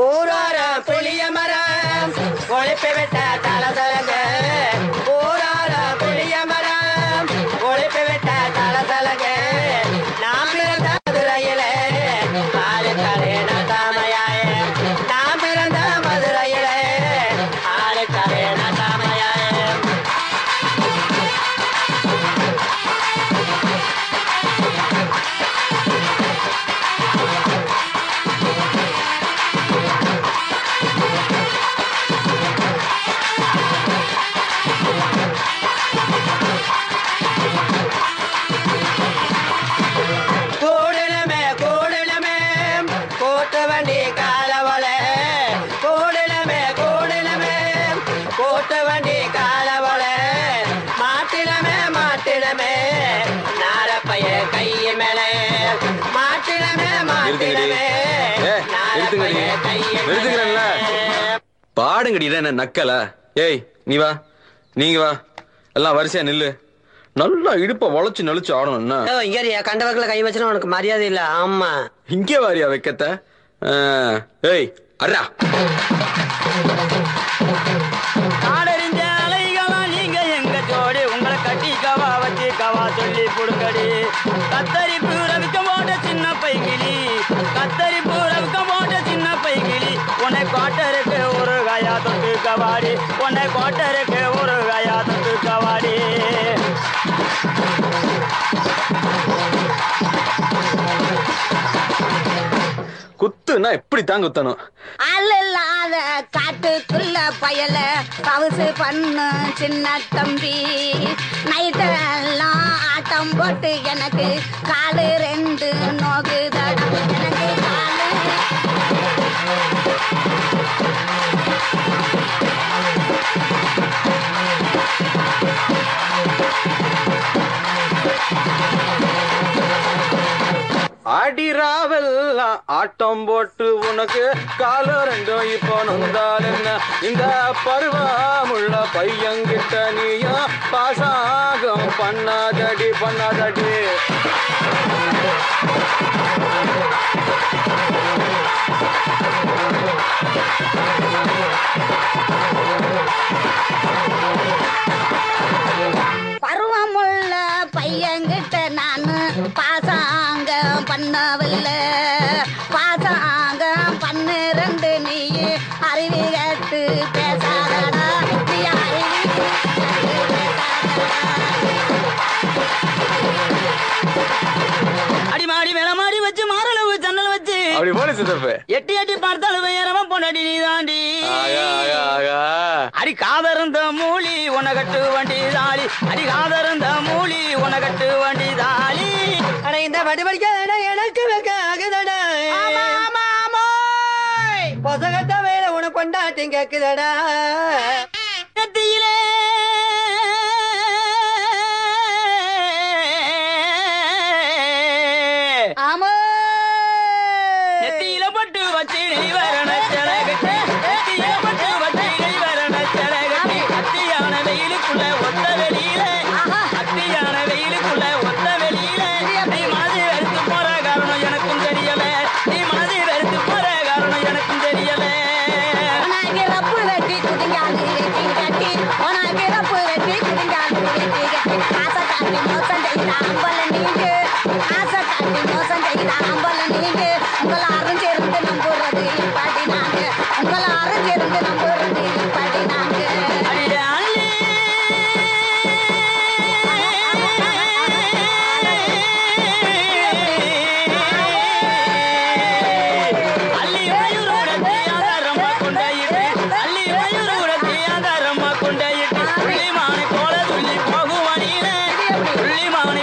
ஊரார புளிய மரம் ஒழிப்பு விட்ட வண்டி காலவளே. மாட்டிடமே மாட்டிடமே. நாரப்பைய கைய மேலே. மாட்டிடமே மாட்டிடமே. பாடுங்கடி என்ன நக்கல. ஏய் நீ வா. நீங்க வா. எல்லாம் வரிசையா நில்லு. நல்லா இடுப்ப வளைச்சு நெளிச்சு ஆடணும் என்ன? ஓ, இங்க இருயா, கண்டவர்களை கை வச்சுனா உனக்கு மரியாதை இல்ல. ஆமா. இங்கே வாரியா வைக்கத்த? ஏய் அர்ரா புடுங்கடி கத்தரி பூரவிக்க போட்ட சின்ன பைகிளி. கத்தரி பூரவிக்க போட்ட சின்ன பைகிளி. உன்னை கோட்டருக்கு ஒரு காயா தொட்டு கவாடி. உன்னை கோட்டருக்கு ஒரு காயா தொட்டு கவாடி. குத்துனா எப்படி தான் குத்தணும்? அல்லாத காட்டுக்குள்ள பயல பவுசு பண்ணு சின்ன தம்பி. நைட்டெல்லாம் ஆட்டம் போட்டு எனக்கு காலு ரெண்டு நோகுதடா. அடிராவெல்லாம் ஆட்டம் போட்டு உனக்கு கால ரெண்டும் இப்போ நொந்தால் என்ன? இந்த பருவமுள்ள பையன்கிட்ட நீயா பாசாகம் பண்ணாதடி பண்ணாதடி. பருவமுள்ள அடிமாடி மேலமாடி வச்சு மாரளவு ஜன்னல் வச்சு. அப்படி போல சித்தப்பு. எட்டி எட்டி பார்த்தாலும் ஏறவன் பொண்டாடி நீ தாண்டி அடி காதருந்த மூலி உன கட்டு வண்டி தாலி அடி காதருந்த மூலி உன கட்டு வண்டி தாலி அட இந்த பட்டு படிக்காத எனக்கு வைக்க ஆகுதடா. பொசகத்த வேலை உனக்கு கொண்டாட்டி கேக்குதடா. நெத்தியிலே. ஆமா. நெத்தியில பட்டு வச்சு நீ வரண செலகட்டு. நெத்தியில பட்டு வச்சு நீ வரண செலகட்டு. அத்தியான வெயிலுக்குள்ள ஒத்த வெளியில. அத்தியான पानी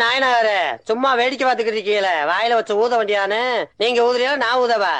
நாயனாரு சும்மா வேடிக்கை பாத்துக்கிட்டு இருக்கீங்களே வாயில வச்சு ஊத வேண்டியானு நீங்க ஊதுறியா நான் ஊதவா?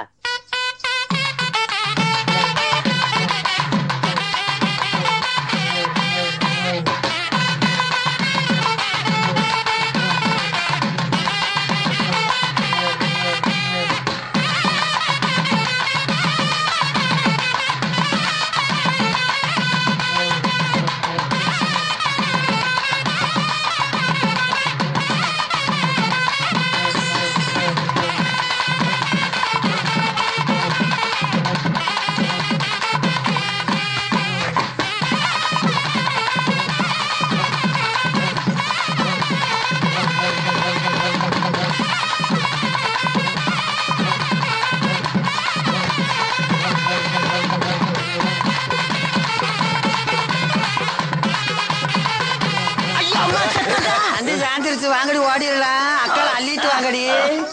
வாங்கடி ஓடிடலாம் அக்கால அள்ளிட்டு வாங்கடி.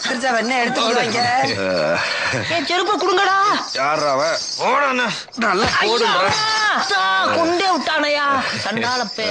திருச்சா வெண்ணெய் எடுத்து வாங்க. என் செருப்பு கொடுங்கடா. யாரா அவ போடா நல்லா போடுன்றா கொண்டே விட்டானையா. சண்டால பே